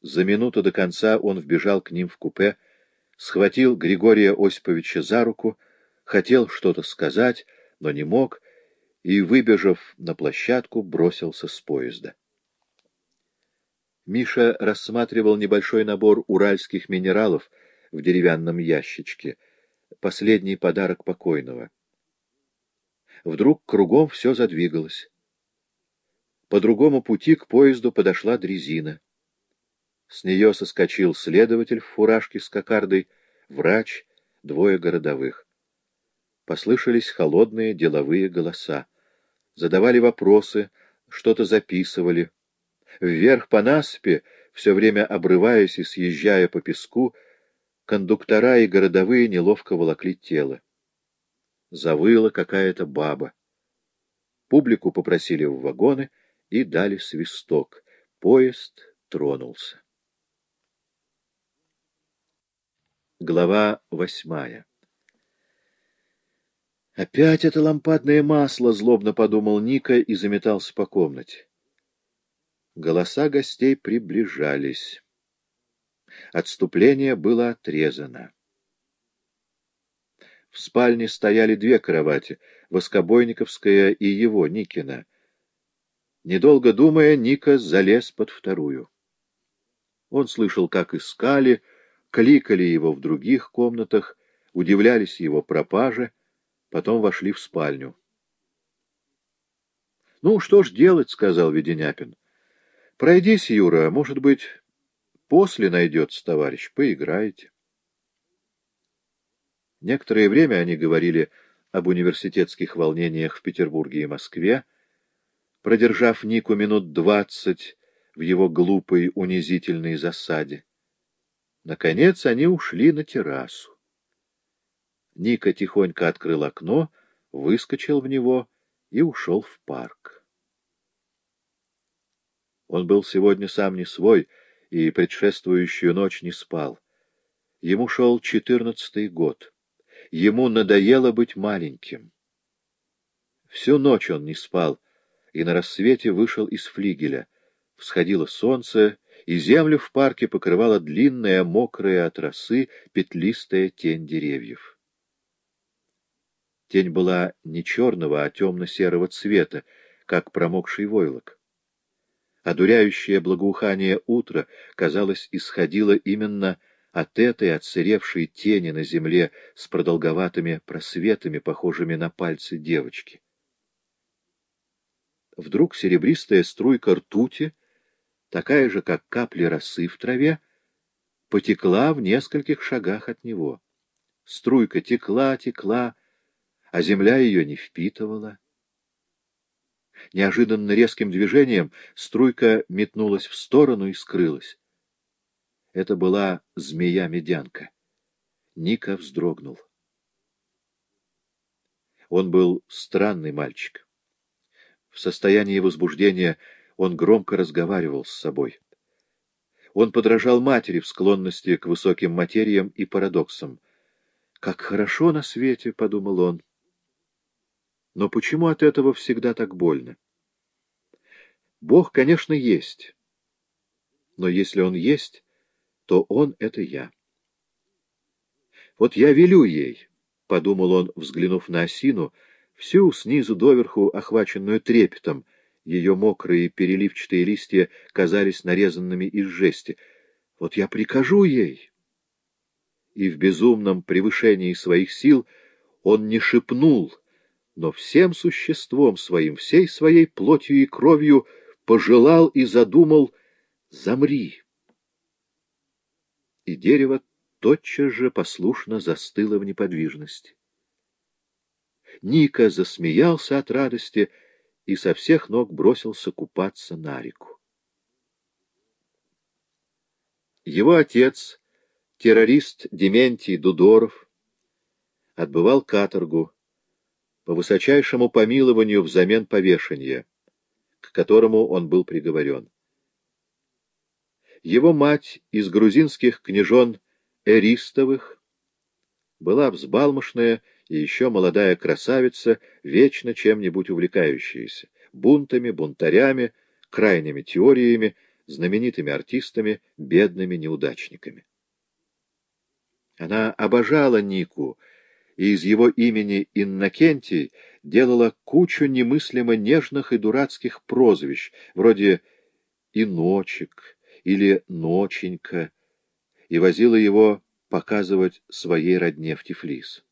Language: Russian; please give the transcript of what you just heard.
За минуту до конца он вбежал к ним в купе, схватил Григория Осиповича за руку, хотел что-то сказать, но не мог, и, выбежав на площадку, бросился с поезда. Миша рассматривал небольшой набор уральских минералов в деревянном ящичке, последний подарок покойного. Вдруг кругом все задвигалось. По другому пути к поезду подошла дрезина. С нее соскочил следователь в фуражке с кокардой, врач, двое городовых. Послышались холодные деловые голоса. Задавали вопросы, что-то записывали. Вверх по насыпи, все время обрываясь и съезжая по песку, кондуктора и городовые неловко волокли тело. Завыла какая-то баба. Публику попросили в вагоны и дали свисток. Поезд тронулся. Глава восьмая «Опять это лампадное масло!» — злобно подумал Ника и заметался по комнате. Голоса гостей приближались. Отступление было отрезано. В спальне стояли две кровати — Воскобойниковская и его, Никина. Недолго думая, Ника залез под вторую. Он слышал, как искали, кликали его в других комнатах, удивлялись его пропаже, потом вошли в спальню. — Ну, что ж делать, — сказал Веденяпин. — Пройдись, Юра, может быть, после найдется товарищ, поиграете. Некоторое время они говорили об университетских волнениях в Петербурге и Москве, продержав Нику минут двадцать в его глупой унизительной засаде. Наконец они ушли на террасу. Ника тихонько открыл окно, выскочил в него и ушел в парк. Он был сегодня сам не свой и предшествующую ночь не спал. Ему шел четырнадцатый год. Ему надоело быть маленьким. Всю ночь он не спал, и на рассвете вышел из флигеля. Всходило солнце, и землю в парке покрывала длинная, мокрая от росы, петлистая тень деревьев. Тень была не черного, а темно-серого цвета, как промокший войлок. Одуряющее благоухание утра, казалось, исходило именно от этой отсыревшей тени на земле с продолговатыми просветами, похожими на пальцы девочки. Вдруг серебристая струйка ртути — такая же, как капли росы в траве, потекла в нескольких шагах от него. Струйка текла, текла, а земля ее не впитывала. Неожиданно резким движением струйка метнулась в сторону и скрылась. Это была змея-медянка. Ника вздрогнул. Он был странный мальчик. В состоянии возбуждения он громко разговаривал с собой. Он подражал матери в склонности к высоким материям и парадоксам. «Как хорошо на свете!» — подумал он. «Но почему от этого всегда так больно?» Бог, конечно, есть. Но если Он есть, то Он — это я. Вот я велю ей, — подумал он, взглянув на осину, всю снизу доверху охваченную трепетом, — ее мокрые переливчатые листья казались нарезанными из жести. Вот я прикажу ей. И в безумном превышении своих сил он не шепнул, но всем существом своим, всей своей плотью и кровью пожелал и задумал «Замри!» И дерево тотчас же послушно застыло в неподвижности. Ника засмеялся от радости, и со всех ног бросился купаться на реку. Его отец, террорист Дементий Дудоров, отбывал каторгу по высочайшему помилованию взамен повешения, к которому он был приговорен. Его мать из грузинских княжон Эристовых была взбалмошная и еще молодая красавица, вечно чем-нибудь увлекающаяся, бунтами, бунтарями, крайними теориями, знаменитыми артистами, бедными неудачниками. Она обожала Нику, и из его имени Иннокентий делала кучу немыслимо нежных и дурацких прозвищ, вроде «иночек» или «ноченька», и возила его показывать своей родне в Тифлис.